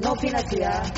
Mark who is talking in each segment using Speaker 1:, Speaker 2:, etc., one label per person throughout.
Speaker 1: No financiada.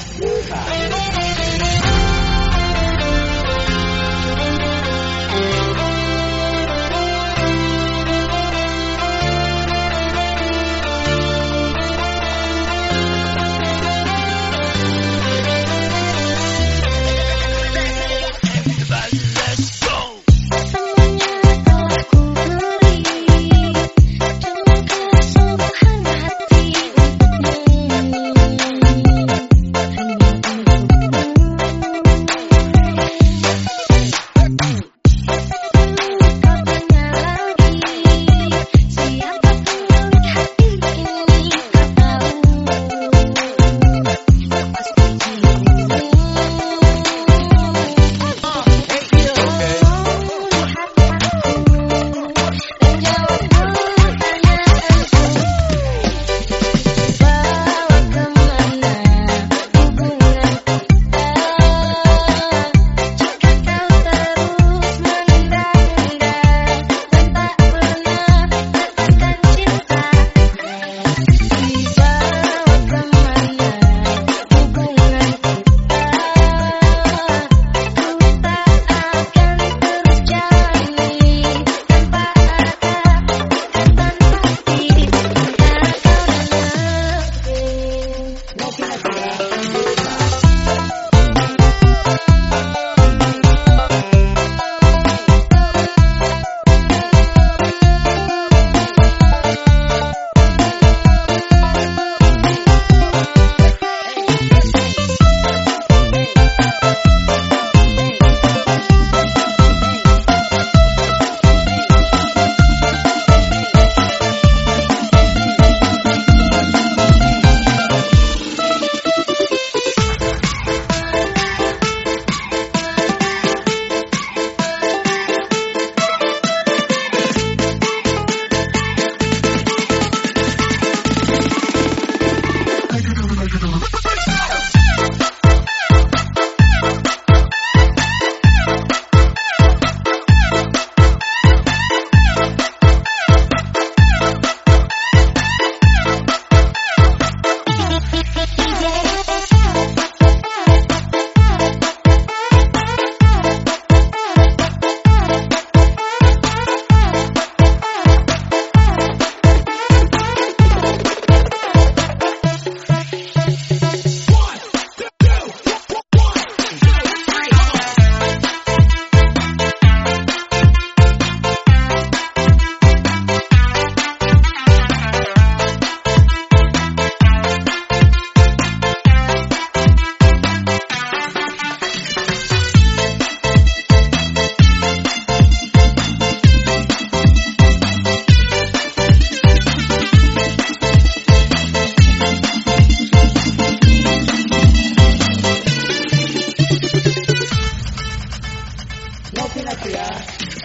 Speaker 1: de la